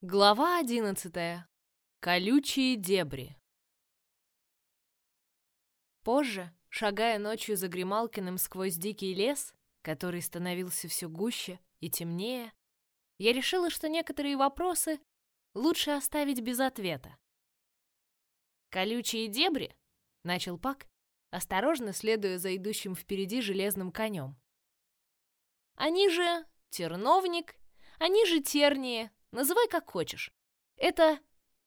Глава одиннадцатая. Колючие дебри. Позже, шагая ночью за Грималкиным сквозь дикий лес, который становился все гуще и темнее, я решила, что некоторые вопросы лучше оставить без ответа. «Колючие дебри?» — начал Пак, осторожно следуя за идущим впереди железным конем. «Они же терновник, они же тернии, Называй как хочешь. Это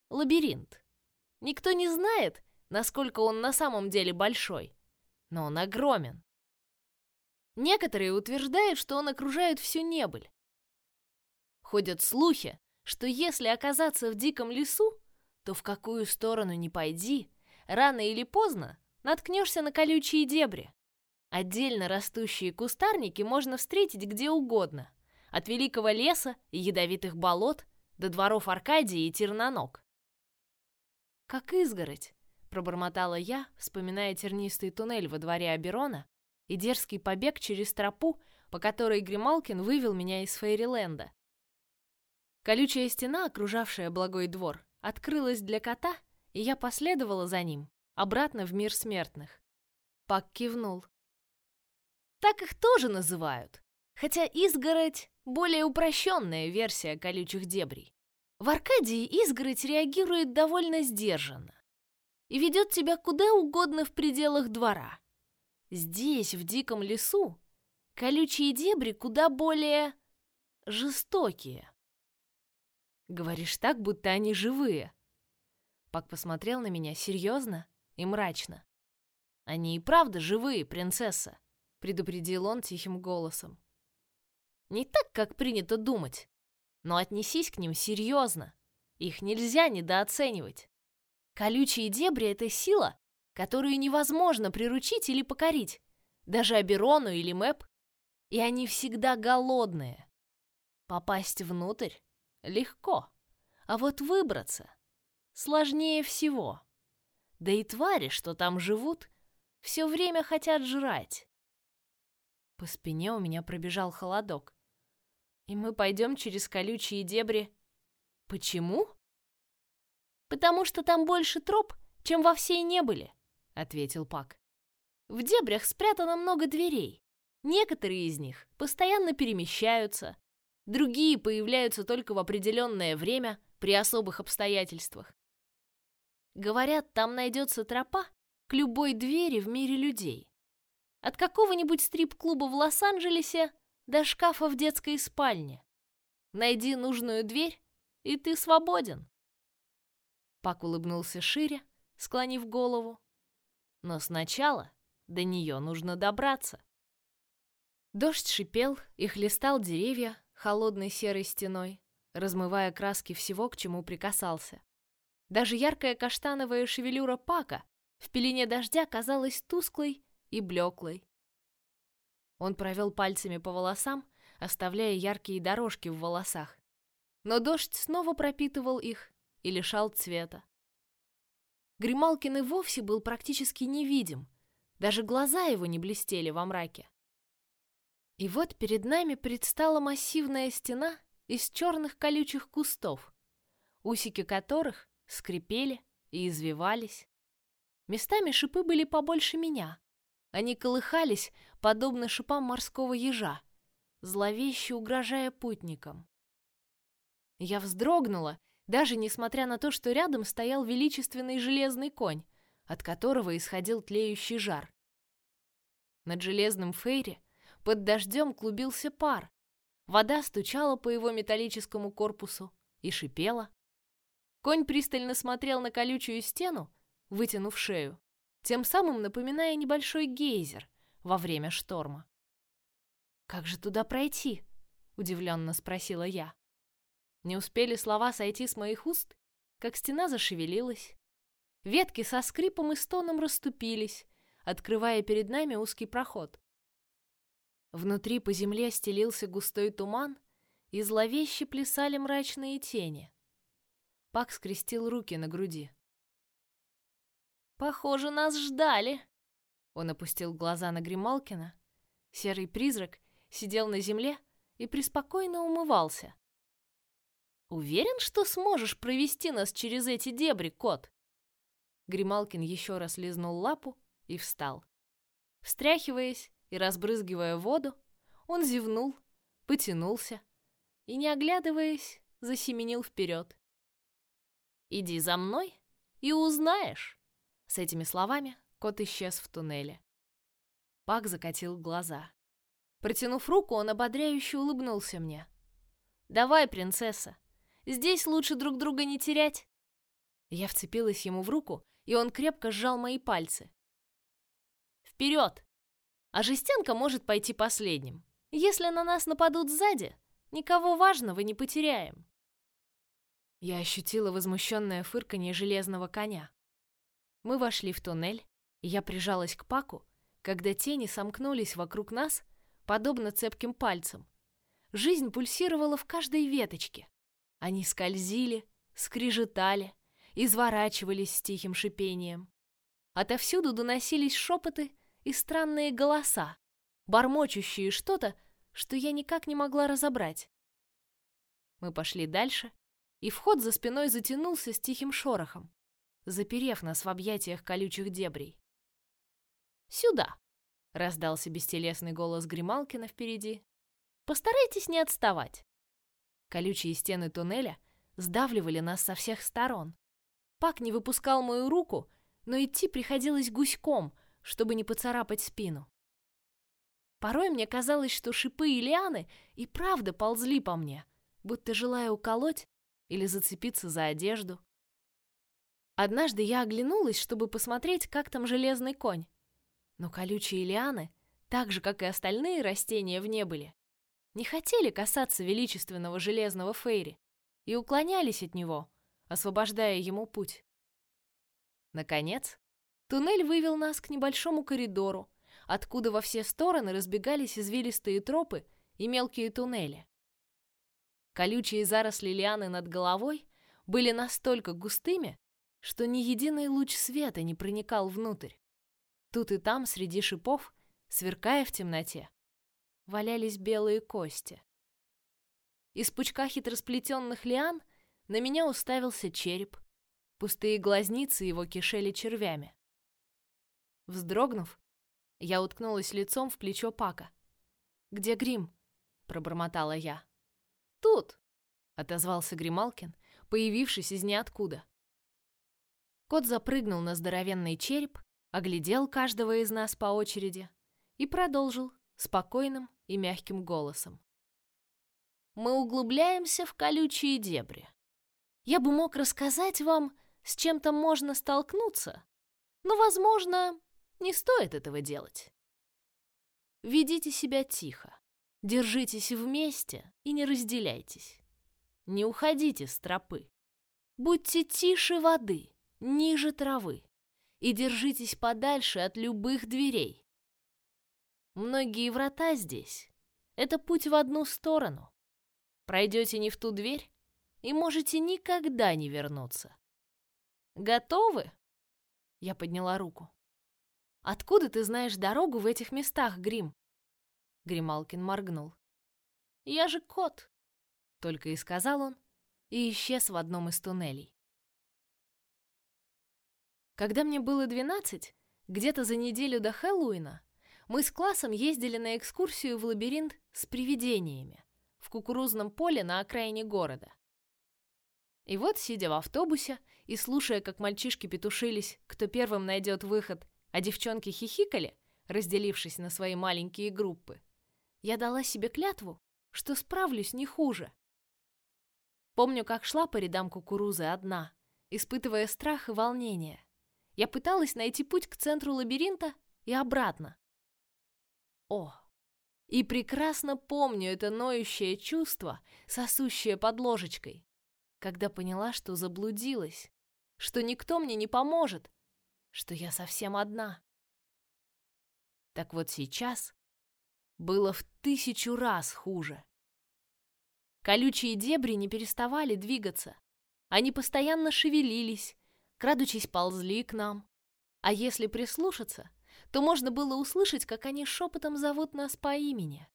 лабиринт. Никто не знает, насколько он на самом деле большой, но он огромен. Некоторые утверждают, что он окружает всю небыль. Ходят слухи, что если оказаться в диком лесу, то в какую сторону ни пойди, рано или поздно наткнешься на колючие дебри. Отдельно растущие кустарники можно встретить где угодно, от великого леса и ядовитых болот до дворов Аркадии и Терноног. «Как изгородь», — пробормотала я, вспоминая тернистый туннель во дворе Аберона и дерзкий побег через тропу, по которой Грималкин вывел меня из Фейриленда. Колючая стена, окружавшая благой двор, открылась для кота, и я последовала за ним, обратно в мир смертных. Пак кивнул. «Так их тоже называют, хотя изгородь более упрощенная версия колючих дебрей. В Аркадии изгородь реагирует довольно сдержанно и ведет тебя куда угодно в пределах двора. Здесь, в диком лесу, колючие дебри куда более жестокие. Говоришь так, будто они живые. Пак посмотрел на меня серьезно и мрачно. Они и правда живые, принцесса, предупредил он тихим голосом. Не так, как принято думать. Но отнесись к ним серьезно. Их нельзя недооценивать. Колючие дебри — это сила, которую невозможно приручить или покорить, даже Аберону или Мэп. И они всегда голодные. Попасть внутрь легко, а вот выбраться сложнее всего. Да и твари, что там живут, все время хотят жрать. По спине у меня пробежал холодок. И мы пойдем через колючие дебри. Почему? Потому что там больше троп, чем во всей небыли, ответил Пак. В дебрях спрятано много дверей. Некоторые из них постоянно перемещаются, другие появляются только в определенное время при особых обстоятельствах. Говорят, там найдется тропа к любой двери в мире людей. От какого-нибудь стрип-клуба в Лос-Анджелесе до шкафа в детской спальне. Найди нужную дверь, и ты свободен. Пак улыбнулся шире, склонив голову. Но сначала до нее нужно добраться. Дождь шипел и хлестал деревья холодной серой стеной, размывая краски всего, к чему прикасался. Даже яркая каштановая шевелюра Пака в пелене дождя казалась тусклой и блеклой. Он провел пальцами по волосам, оставляя яркие дорожки в волосах. Но дождь снова пропитывал их и лишал цвета. Грималкин и вовсе был практически невидим, даже глаза его не блестели во мраке. И вот перед нами предстала массивная стена из черных колючих кустов, усики которых скрипели и извивались. Местами шипы были побольше меня, они колыхались, подобно шипам морского ежа, зловеще угрожая путникам. Я вздрогнула, даже несмотря на то, что рядом стоял величественный железный конь, от которого исходил тлеющий жар. Над железным фейре под дождем клубился пар. Вода стучала по его металлическому корпусу и шипела. Конь пристально смотрел на колючую стену, вытянув шею тем самым напоминая небольшой гейзер во время шторма. «Как же туда пройти?» — удивленно спросила я. Не успели слова сойти с моих уст, как стена зашевелилась. Ветки со скрипом и стоном расступились, открывая перед нами узкий проход. Внутри по земле стелился густой туман, и зловеще плясали мрачные тени. Пак скрестил руки на груди. Похоже, нас ждали. Он опустил глаза на Грималкина. Серый призрак сидел на земле и преспокойно умывался. Уверен, что сможешь провести нас через эти дебри, кот?» Грималкин еще раз лизнул лапу и встал. Встряхиваясь и разбрызгивая воду, он зевнул, потянулся и, не оглядываясь, засеменил вперед. «Иди за мной и узнаешь!» С этими словами кот исчез в туннеле. Пак закатил глаза. Протянув руку, он ободряюще улыбнулся мне. «Давай, принцесса, здесь лучше друг друга не терять!» Я вцепилась ему в руку, и он крепко сжал мои пальцы. «Вперед! А жестянка может пойти последним. Если на нас нападут сзади, никого важного не потеряем». Я ощутила возмущенное фырканье железного коня. Мы вошли в туннель, и я прижалась к Паку, когда тени сомкнулись вокруг нас, подобно цепким пальцам. Жизнь пульсировала в каждой веточке. Они скользили, скрежетали, изворачивались с тихим шипением. Отовсюду доносились шепоты и странные голоса, бормочущие что-то, что я никак не могла разобрать. Мы пошли дальше, и вход за спиной затянулся с тихим шорохом, заперев нас в объятиях колючих дебрей. «Сюда!» — раздался бестелесный голос Грималкина впереди. «Постарайтесь не отставать!» Колючие стены туннеля сдавливали нас со всех сторон. Пак не выпускал мою руку, но идти приходилось гуськом, чтобы не поцарапать спину. Порой мне казалось, что шипы и лианы и правда ползли по мне, будто желая уколоть или зацепиться за одежду. Однажды я оглянулась, чтобы посмотреть, как там железный конь. Но колючие лианы, так же, как и остальные растения в небыле, не хотели касаться величественного железного Фейри и уклонялись от него, освобождая ему путь. Наконец, туннель вывел нас к небольшому коридору, откуда во все стороны разбегались извилистые тропы и мелкие туннели. Колючие заросли лианы над головой были настолько густыми, что ни единый луч света не проникал внутрь. Тут и там, среди шипов, сверкая в темноте, валялись белые кости. Из пучка хитросплетенных лиан на меня уставился череп. Пустые глазницы его кишели червями. Вздрогнув, я уткнулась лицом в плечо Пака. «Где грим?» — пробормотала я. «Тут!» — отозвался Грималкин, появившись из ниоткуда. Кот запрыгнул на здоровенный череп оглядел каждого из нас по очереди и продолжил спокойным и мягким голосом. Мы углубляемся в колючие дебри. Я бы мог рассказать вам, с чем там можно столкнуться, но, возможно, не стоит этого делать. Ведите себя тихо, держитесь вместе и не разделяйтесь. Не уходите с тропы. Будьте тише воды, ниже травы и держитесь подальше от любых дверей. Многие врата здесь — это путь в одну сторону. Пройдете не в ту дверь и можете никогда не вернуться. Готовы? Я подняла руку. Откуда ты знаешь дорогу в этих местах, Грим? Грималкин моргнул. Я же кот, только и сказал он и исчез в одном из туннелей. Когда мне было 12, где-то за неделю до Хэллоуина, мы с классом ездили на экскурсию в лабиринт с привидениями в кукурузном поле на окраине города. И вот, сидя в автобусе и слушая, как мальчишки петушились, кто первым найдет выход, а девчонки хихикали, разделившись на свои маленькие группы, я дала себе клятву, что справлюсь не хуже. Помню, как шла по рядам кукурузы одна, испытывая страх и волнение, я пыталась найти путь к центру лабиринта и обратно. О, и прекрасно помню это ноющее чувство, сосущее под ложечкой, когда поняла, что заблудилась, что никто мне не поможет, что я совсем одна. Так вот сейчас было в тысячу раз хуже. Колючие дебри не переставали двигаться. Они постоянно шевелились, крадучись ползли к нам. А если прислушаться, то можно было услышать, как они шепотом зовут нас по имени.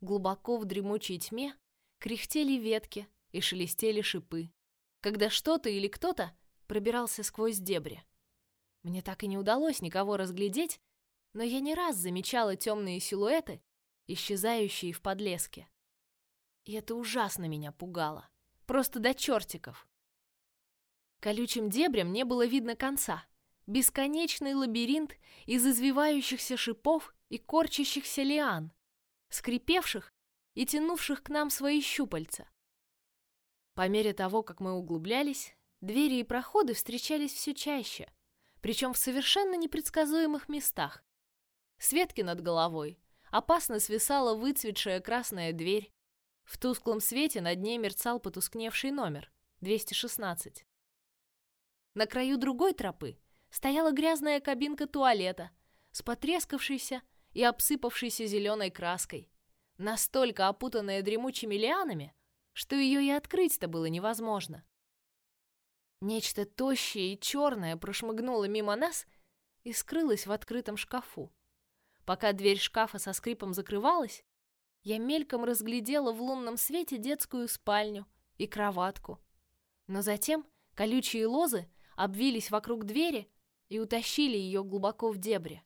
Глубоко в дремучей тьме кряхтели ветки и шелестели шипы, когда что-то или кто-то пробирался сквозь дебри. Мне так и не удалось никого разглядеть, но я не раз замечала темные силуэты, исчезающие в подлеске. И это ужасно меня пугало. Просто до чертиков. Колючим дебрям не было видно конца. Бесконечный лабиринт из извивающихся шипов и корчащихся лиан, скрипевших и тянувших к нам свои щупальца. По мере того, как мы углублялись, двери и проходы встречались все чаще, причем в совершенно непредсказуемых местах. С ветки над головой опасно свисала выцветшая красная дверь. В тусклом свете над ней мерцал потускневший номер 216. На краю другой тропы стояла грязная кабинка туалета с потрескавшейся и обсыпавшейся зеленой краской, настолько опутанная дремучими лианами, что ее и открыть-то было невозможно. Нечто тощее и черное прошмыгнуло мимо нас и скрылось в открытом шкафу. Пока дверь шкафа со скрипом закрывалась, я мельком разглядела в лунном свете детскую спальню и кроватку. Но затем колючие лозы обвились вокруг двери и утащили ее глубоко в дебри.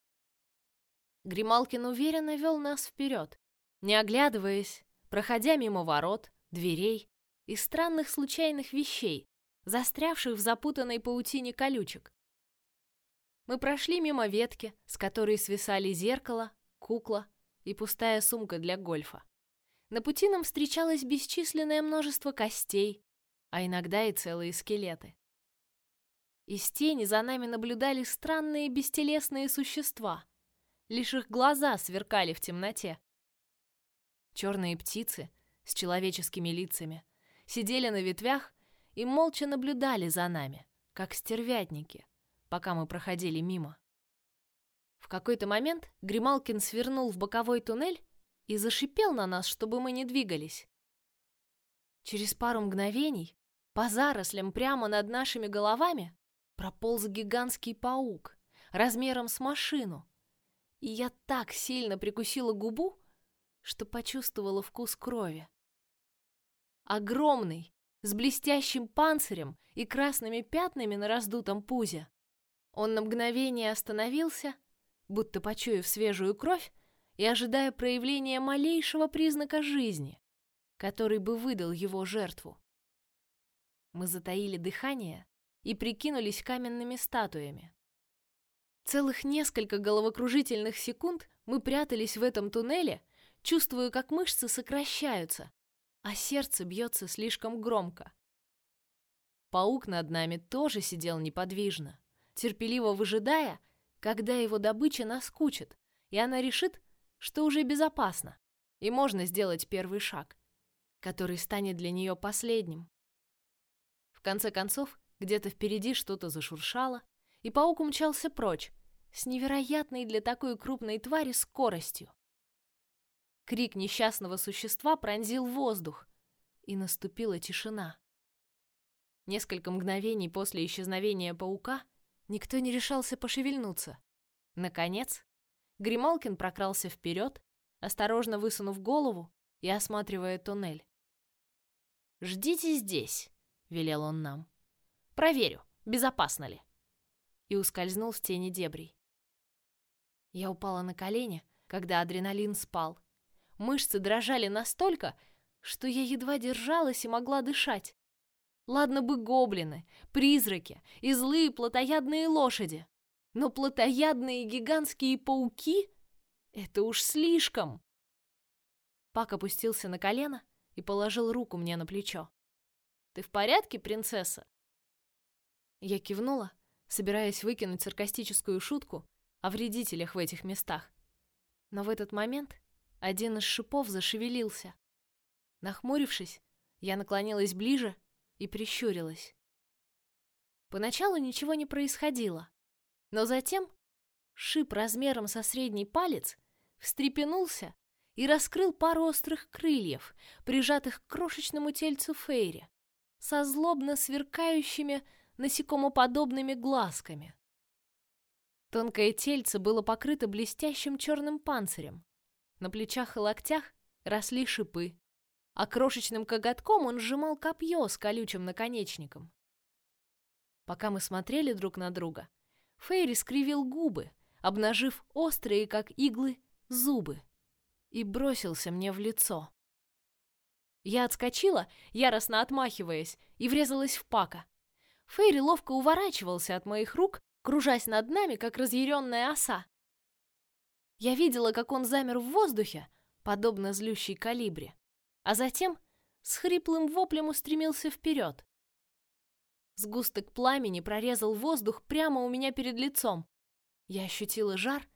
Грималкин уверенно вел нас вперед, не оглядываясь, проходя мимо ворот, дверей и странных случайных вещей, застрявших в запутанной паутине колючек. Мы прошли мимо ветки, с которой свисали зеркало, кукла и пустая сумка для гольфа. На пути нам встречалось бесчисленное множество костей, а иногда и целые скелеты. Из тени за нами наблюдали странные бестелесные существа. Лишь их глаза сверкали в темноте. Черные птицы с человеческими лицами сидели на ветвях и молча наблюдали за нами, как стервятники, пока мы проходили мимо. В какой-то момент Грималкин свернул в боковой туннель и зашипел на нас, чтобы мы не двигались. Через пару мгновений по зарослям прямо над нашими головами прополз гигантский паук размером с машину, и я так сильно прикусила губу, что почувствовала вкус крови. Огромный, с блестящим панцирем и красными пятнами на раздутом пузе. Он на мгновение остановился, будто почуяв свежую кровь и ожидая проявления малейшего признака жизни, который бы выдал его жертву. Мы затаили дыхание, и прикинулись каменными статуями. Целых несколько головокружительных секунд мы прятались в этом туннеле, чувствуя, как мышцы сокращаются, а сердце бьется слишком громко. Паук над нами тоже сидел неподвижно, терпеливо выжидая, когда его добыча наскучит, и она решит, что уже безопасно, и можно сделать первый шаг, который станет для нее последним. В конце концов, где-то впереди что-то зашуршало, и паук умчался прочь с невероятной для такой крупной твари скоростью. Крик несчастного существа пронзил воздух, и наступила тишина. Несколько мгновений после исчезновения паука никто не решался пошевельнуться. Наконец, Грималкин прокрался вперед, осторожно высунув голову и осматривая туннель. «Ждите здесь», — велел он нам. Проверю, безопасно ли. И ускользнул в тени дебрей. Я упала на колени, когда адреналин спал. Мышцы дрожали настолько, что я едва держалась и могла дышать. Ладно бы гоблины, призраки и злые плотоядные лошади, но плотоядные гигантские пауки — это уж слишком. Пак опустился на колено и положил руку мне на плечо. «Ты в порядке, принцесса?» Я кивнула, собираясь выкинуть саркастическую шутку о вредителях в этих местах. Но в этот момент один из шипов зашевелился. Нахмурившись, я наклонилась ближе и прищурилась. Поначалу ничего не происходило, но затем шип размером со средний палец встрепенулся и раскрыл пару острых крыльев, прижатых к крошечному тельцу Фейри, со злобно сверкающими насекомоподобными глазками. Тонкое тельце было покрыто блестящим черным панцирем. На плечах и локтях росли шипы. а крошечным коготком он сжимал копье с колючим наконечником. Пока мы смотрели друг на друга, Фейри скривил губы, обнажив острые, как иглы, зубы, и бросился мне в лицо. Я отскочила, яростно отмахиваясь, и врезалась в Пака. Фейри ловко уворачивался от моих рук, кружась над нами, как разъяренная оса. Я видела, как он замер в воздухе, подобно злющей калибре, а затем с хриплым воплем устремился вперед. Сгусток пламени прорезал воздух прямо у меня перед лицом. Я ощутила жар,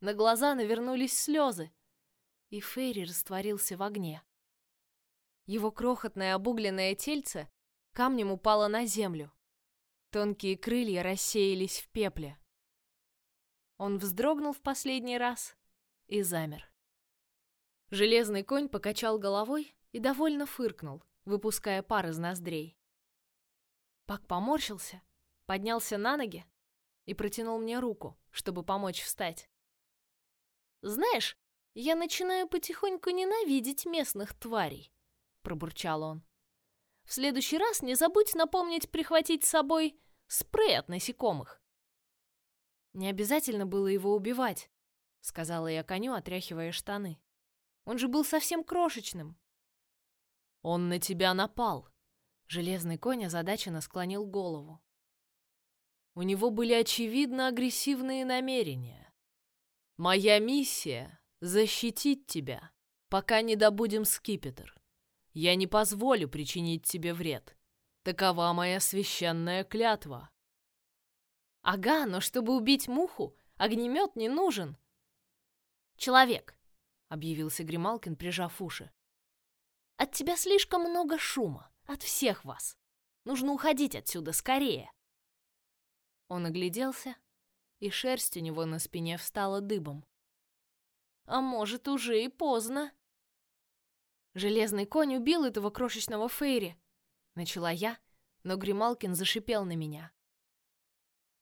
на глаза навернулись слезы, и Фейри растворился в огне. Его крохотное обугленное тельце камнем упало на землю. Тонкие крылья рассеялись в пепле. Он вздрогнул в последний раз и замер. Железный конь покачал головой и довольно фыркнул, выпуская пар из ноздрей. Пак поморщился, поднялся на ноги и протянул мне руку, чтобы помочь встать. «Знаешь, я начинаю потихоньку ненавидеть местных тварей», — пробурчал он. «В следующий раз не забудь напомнить прихватить с собой спрей от насекомых». «Не обязательно было его убивать», — сказала я коню, отряхивая штаны. «Он же был совсем крошечным». «Он на тебя напал», — железный конь озадаченно склонил голову. У него были очевидно агрессивные намерения. «Моя миссия — защитить тебя, пока не добудем скипетр. Я не позволю причинить тебе вред. Такова моя священная клятва». Ага, но чтобы убить муху, огнемет не нужен. Человек, объявился Грималкин, прижав уши. От тебя слишком много шума, от всех вас. Нужно уходить отсюда скорее. Он огляделся, и шерсть у него на спине встала дыбом. А может, уже и поздно. Железный конь убил этого крошечного Фейри, начала я, но Грималкин зашипел на меня.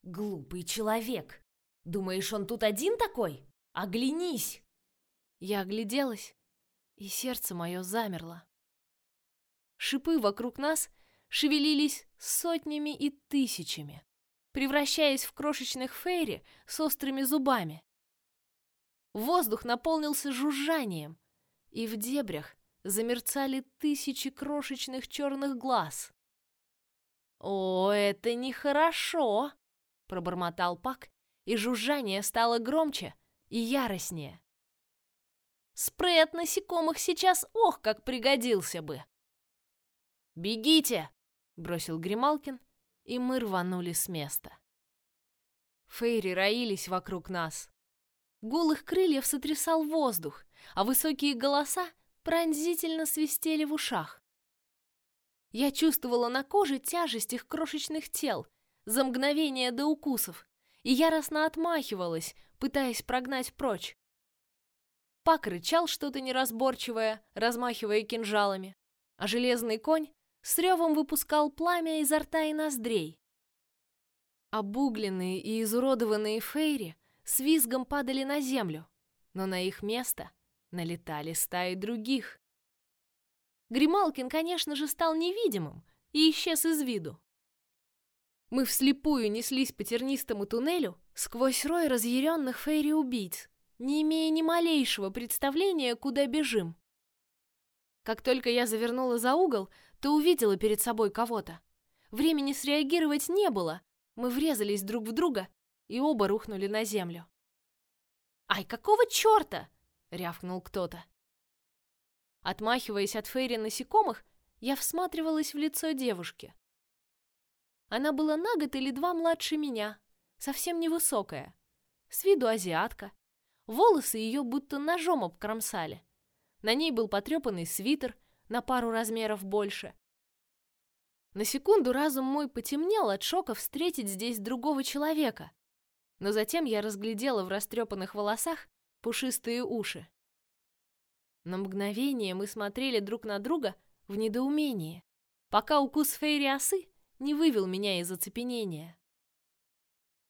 Глупый человек. Думаешь, он тут один такой? Оглянись. Я огляделась, и сердце мое замерло. Шипы вокруг нас шевелились сотнями и тысячами, превращаясь в крошечных фейри с острыми зубами. Воздух наполнился жужжанием, и в дебрях замерцали тысячи крошечных черных глаз. О, это нехорошо! пробормотал Пак, и жужжание стало громче и яростнее. Спрей от насекомых сейчас ох, как пригодился бы. Бегите, бросил Грималкин, и мы рванули с места. Фейри роились вокруг нас. Гул их крыльев сотрясал воздух, а высокие голоса пронзительно свистели в ушах. Я чувствовала на коже тяжесть их крошечных тел за мгновение до укусов и яростно отмахивалась, пытаясь прогнать прочь. Пак рычал что-то неразборчивое, размахивая кинжалами, а железный конь с ревом выпускал пламя изо рта и ноздрей. Обугленные и изуродованные фейри с визгом падали на землю, но на их место налетали стаи других. Грималкин, конечно же, стал невидимым и исчез из виду. Мы вслепую неслись по тернистому туннелю сквозь рой разъяренных фейри-убийц, не имея ни малейшего представления, куда бежим. Как только я завернула за угол, то увидела перед собой кого-то. Времени среагировать не было. Мы врезались друг в друга и оба рухнули на землю. «Ай, какого черта?» — рявкнул кто-то. Отмахиваясь от фейри насекомых, я всматривалась в лицо девушки. Она была на год или два младше меня, совсем невысокая, с виду азиатка. Волосы ее будто ножом обкромсали. На ней был потрепанный свитер на пару размеров больше. На секунду разум мой потемнел от шока встретить здесь другого человека, но затем я разглядела в растрепанных волосах пушистые уши. На мгновение мы смотрели друг на друга в недоумении, пока укус Фейри осы не вывел меня из оцепенения.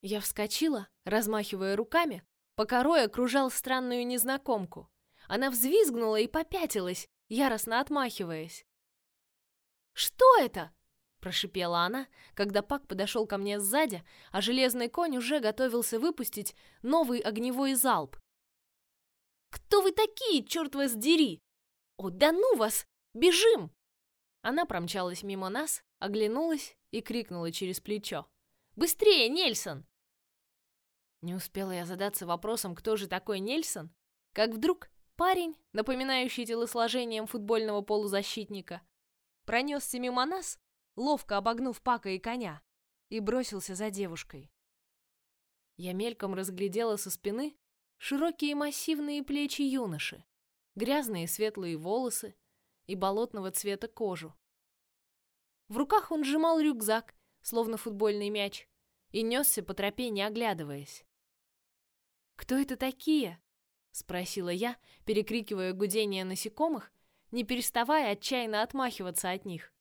Я вскочила, размахивая руками, пока Рой окружал странную незнакомку. Она взвизгнула и попятилась, яростно отмахиваясь. «Что это?» — прошипела она, когда Пак подошел ко мне сзади, а железный конь уже готовился выпустить новый огневой залп. «Кто вы такие, черт вас дери? О, да ну вас! Бежим!» Она промчалась мимо нас, оглянулась и крикнула через плечо. «Быстрее, Нельсон!» Не успела я задаться вопросом, кто же такой Нельсон, как вдруг парень, напоминающий телосложением футбольного полузащитника, пронесся мимо нас, ловко обогнув Пака и коня, и бросился за девушкой. Я мельком разглядела со спины широкие массивные плечи юноши, грязные светлые волосы и болотного цвета кожу. В руках он сжимал рюкзак, словно футбольный мяч, и несся по тропе, не оглядываясь. «Кто это такие?» — спросила я, перекрикивая гудение насекомых, не переставая отчаянно отмахиваться от них.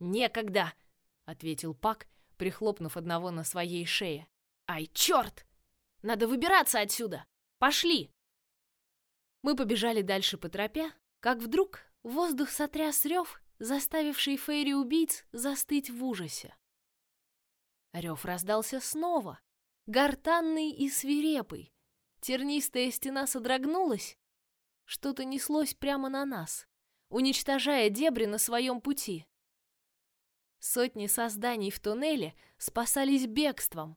«Некогда!» — ответил Пак, прихлопнув одного на своей шее. «Ай, черт! Надо выбираться отсюда! Пошли!» Мы побежали дальше по тропе, как вдруг воздух сотряс рев, заставивший Фейри-убийц застыть в ужасе. Рев раздался снова, гортанный и свирепый. Тернистая стена содрогнулась. Что-то неслось прямо на нас, уничтожая дебри на своем пути. Сотни созданий в туннеле спасались бегством.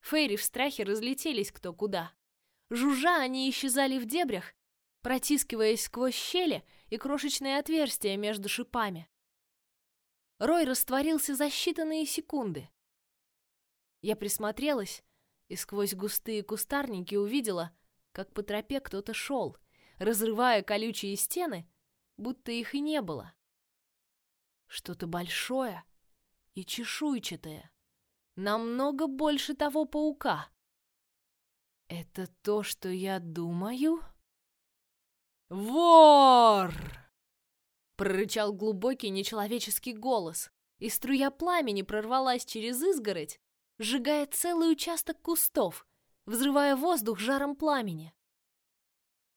Фейри в страхе разлетелись кто куда. Жужжа они исчезали в дебрях, протискиваясь сквозь щели и крошечные отверстия между шипами. Рой растворился за считанные секунды. Я присмотрелась и сквозь густые кустарники увидела, как по тропе кто-то шел, разрывая колючие стены, будто их и не было. Что-то большое и чешуйчатое, намного больше того паука. Это то, что я думаю? Вор! прорычал глубокий нечеловеческий голос, и струя пламени прорвалась через изгородь, сжигая целый участок кустов, взрывая воздух жаром пламени.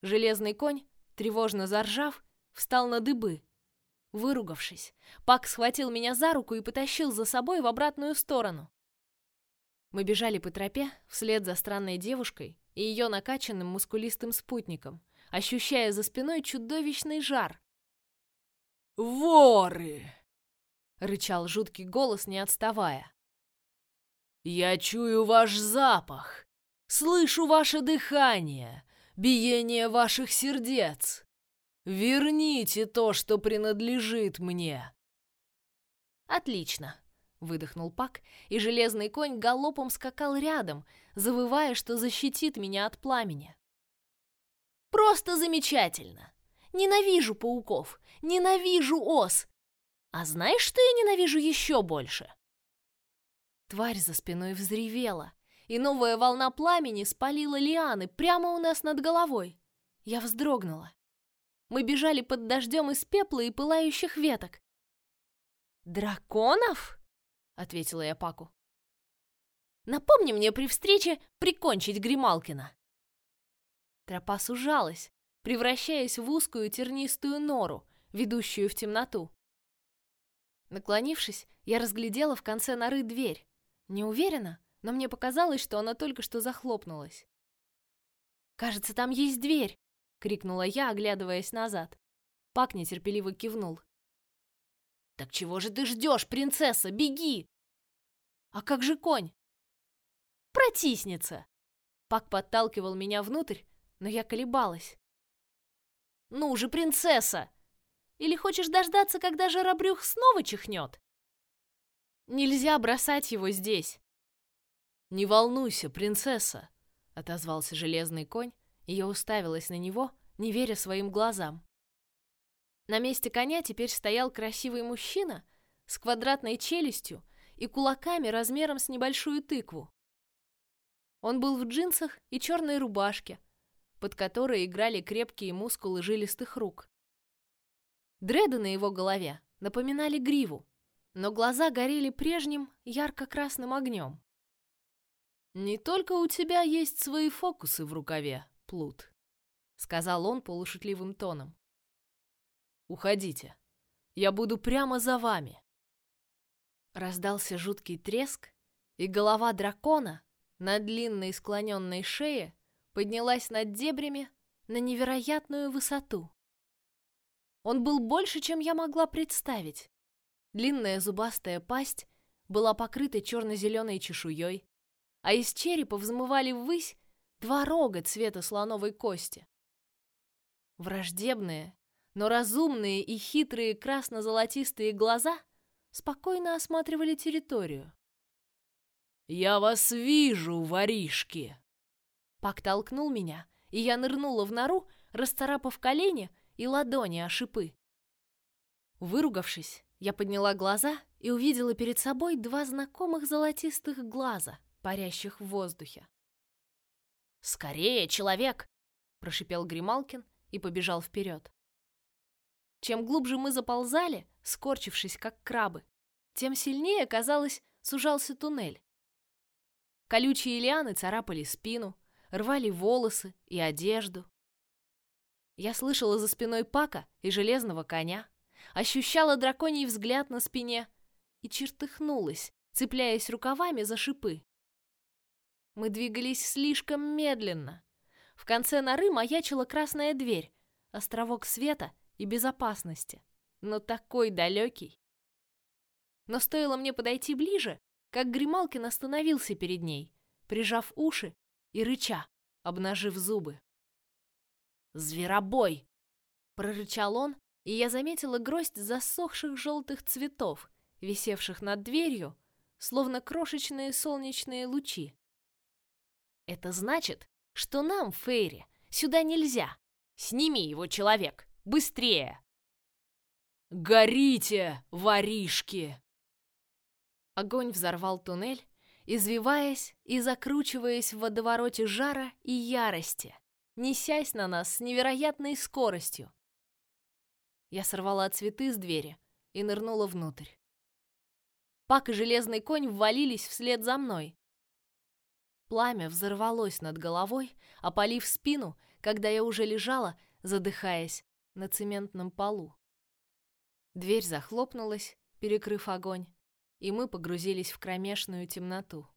Железный конь, тревожно заржав, встал на дыбы. Выругавшись, Пак схватил меня за руку и потащил за собой в обратную сторону. Мы бежали по тропе вслед за странной девушкой и ее накачанным мускулистым спутником, ощущая за спиной чудовищный жар. «Воры!» — рычал жуткий голос, не отставая. Я чую ваш запах, слышу ваше дыхание, биение ваших сердец. Верните то, что принадлежит мне. Отлично, выдохнул Пак, и железный конь галопом скакал рядом, завывая, что защитит меня от пламени. Просто замечательно. Ненавижу пауков, ненавижу ос. А знаешь, что я ненавижу еще больше? Тварь за спиной взревела, и новая волна пламени спалила лианы прямо у нас над головой. Я вздрогнула. Мы бежали под дождем из пепла и пылающих веток. «Драконов?» — ответила я Паку. «Напомни мне при встрече прикончить Грималкина». Тропа сужалась, превращаясь в узкую тернистую нору, ведущую в темноту. Наклонившись, я разглядела в конце норы дверь. Не уверена, но мне показалось, что она только что захлопнулась. «Кажется, там есть дверь!» — крикнула я, оглядываясь назад. Пак нетерпеливо кивнул. «Так чего же ты ждешь, принцесса? Беги!» «А как же конь?» «Протиснется!» Пак подталкивал меня внутрь, но я колебалась. «Ну же, принцесса! Или хочешь дождаться, когда жаробрюх снова чихнет?» Нельзя бросать его здесь. Не волнуйся, принцесса, отозвался железный конь, и я уставилась на него, не веря своим глазам. На месте коня теперь стоял красивый мужчина с квадратной челюстью и кулаками размером с небольшую тыкву. Он был в джинсах и черной рубашке, под которой играли крепкие мускулы жилистых рук. Дреды на его голове напоминали гриву, но глаза горели прежним ярко-красным огнем. «Не только у тебя есть свои фокусы в рукаве, Плут», — сказал он полушутливым тоном. Уходите. Я буду прямо за вами. Раздался жуткий треск, и голова дракона на длинной склоненной шее поднялась над дебрями на невероятную высоту. Он был больше, чем я могла представить. Длинная зубастая пасть была покрыта черно-зеленой чешуей, а из черепа взмывали ввысь два рога цвета слоновой кости. Враждебные, но разумные и хитрые красно-золотистые глаза спокойно осматривали территорию. «Я вас вижу, воришки!» Пак толкнул меня, и я нырнула в нору, расцарапав колени и ладони о шипы. Выругавшись, я подняла глаза и увидела перед собой два знакомых золотистых глаза, парящих в воздухе. «Скорее, человек!» — прошипел Грималкин и побежал вперед. Чем глубже мы заползали, скорчившись как крабы, тем сильнее, казалось, сужался туннель. Колючие лианы царапали спину, рвали волосы и одежду. Я слышала за спиной Пака и железного коня, ощущала драконий взгляд на спине и чертыхнулась, цепляясь рукавами за шипы. Мы двигались слишком медленно. В конце норы маячила красная дверь, островок света и безопасности, но такой далекий. Но стоило мне подойти ближе, как Грималкин остановился перед ней, прижав уши и рыча, обнажив зубы. «Зверобой!» — прорычал он, и я заметила гроздь засохших желтых цветов, висевших над дверью, словно крошечные солнечные лучи. «Это значит, что нам, Фейри, сюда нельзя. Сними его, человек!» Быстрее!» «Горите, воришки!» Огонь взорвал туннель, извиваясь и закручиваясь в водовороте жара и ярости, несясь на нас с невероятной скоростью. Я сорвала цветы с двери и нырнула внутрь. Пак и железный конь ввалились вслед за мной. Пламя взорвалось над головой, опалив спину, когда я уже лежала, задыхаясь, на цементном полу. Дверь захлопнулась, перекрыв огонь, и мы погрузились в кромешную темноту.